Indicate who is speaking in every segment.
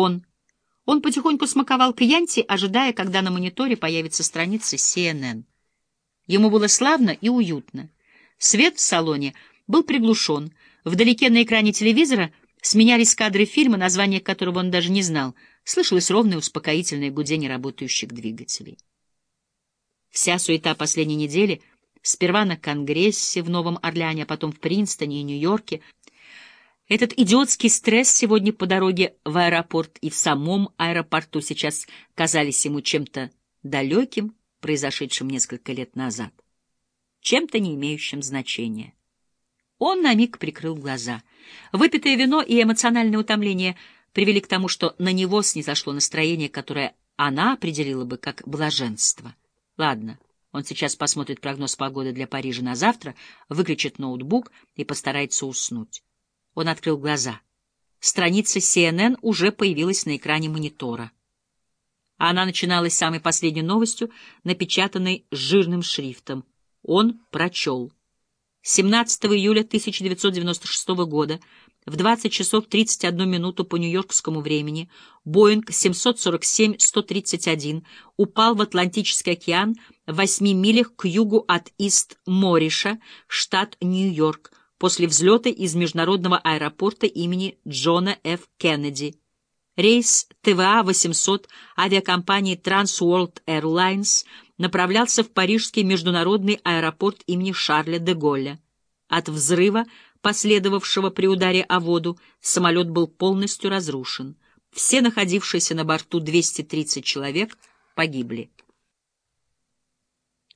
Speaker 1: Он. Он потихоньку смаковал кьянти, ожидая, когда на мониторе появится страница CNN. Ему было славно и уютно. Свет в салоне был приглушен. Вдалеке на экране телевизора сменялись кадры фильма, название которого он даже не знал. Слышалось ровное успокоительное гудение работающих двигателей. Вся суета последней недели, сперва на Конгрессе в Новом Орлеане, а потом в Принстоне и Нью-Йорке, этот идиотский стресс сегодня по дороге в аэропорт и в самом аэропорту сейчас казались ему чем-то далеким, произошедшим несколько лет назад, чем-то не имеющим значения. Он на миг прикрыл глаза. Выпитое вино и эмоциональное утомление привели к тому, что на него снизошло настроение, которое она определила бы как блаженство. Ладно, он сейчас посмотрит прогноз погоды для Парижа на завтра, выключит ноутбук и постарается уснуть. Он открыл глаза. Страница CNN уже появилась на экране монитора. Она начиналась самой последней новостью, напечатанной жирным шрифтом. Он прочел. 17 июля 1996 года в 20 часов 31 минуту по нью-йоркскому времени Боинг 747-131 упал в Атлантический океан в 8 милях к югу от Ист-Мориша, штат Нью-Йорк, после взлета из международного аэропорта имени Джона Ф. Кеннеди. Рейс ТВА-800 авиакомпании Trans World Airlines направлялся в парижский международный аэропорт имени Шарля де Голля. От взрыва последовавшего при ударе о воду, самолет был полностью разрушен. Все находившиеся на борту 230 человек погибли.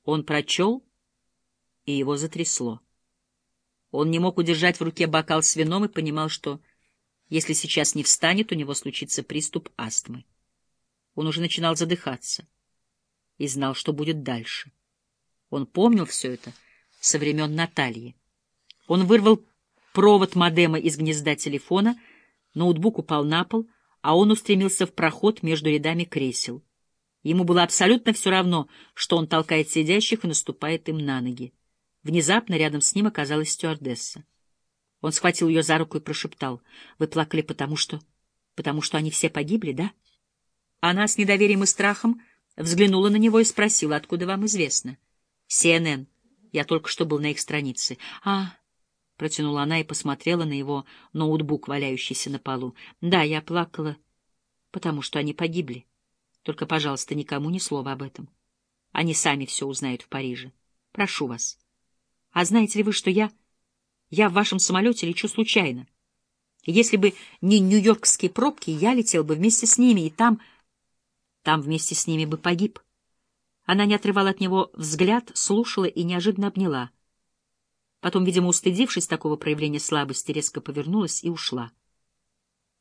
Speaker 1: Он прочел, и его затрясло. Он не мог удержать в руке бокал с вином и понимал, что, если сейчас не встанет, у него случится приступ астмы. Он уже начинал задыхаться и знал, что будет дальше. Он помнил все это со времен Натальи. Он вырвал провод модема из гнезда телефона, ноутбук упал на пол, а он устремился в проход между рядами кресел. Ему было абсолютно все равно, что он толкает сидящих и наступает им на ноги. Внезапно рядом с ним оказалась стюардесса. Он схватил ее за руку и прошептал. — Вы плакали потому что... потому что они все погибли, да? Она с недоверием и страхом взглянула на него и спросила, откуда вам известно. — CNN. Я только что был на их странице. — А... — протянула она и посмотрела на его ноутбук, валяющийся на полу. — Да, я плакала, потому что они погибли. Только, пожалуйста, никому ни слова об этом. Они сами все узнают в Париже. Прошу вас. А знаете ли вы, что я... Я в вашем самолете лечу случайно. Если бы не нью-йоркские пробки, я летел бы вместе с ними, и там... Там вместе с ними бы погиб. Она не отрывала от него взгляд, слушала и неожиданно обняла — Потом, видимо, устыдившись такого проявления слабости, резко повернулась и ушла.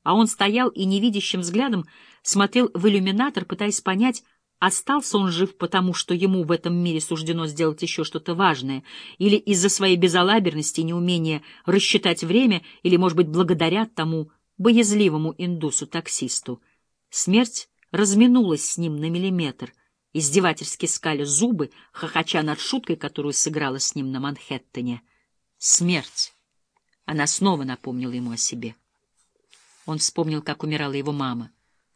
Speaker 1: А он стоял и невидящим взглядом смотрел в иллюминатор, пытаясь понять, остался он жив потому, что ему в этом мире суждено сделать еще что-то важное, или из-за своей безалаберности и неумения рассчитать время, или, может быть, благодаря тому боязливому индусу-таксисту. Смерть разминулась с ним на миллиметр, издевательски скаля зубы, хохоча над шуткой, которую сыграла с ним на Манхэттене. Смерть. Она снова напомнила ему о себе. Он вспомнил, как умирала его мама.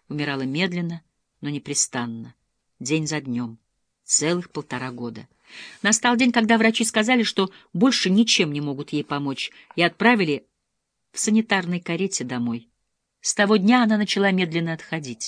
Speaker 1: Умирала медленно, но непрестанно, день за днем, целых полтора года. Настал день, когда врачи сказали, что больше ничем не могут ей помочь, и отправили в санитарной карете домой. С того дня она начала медленно отходить.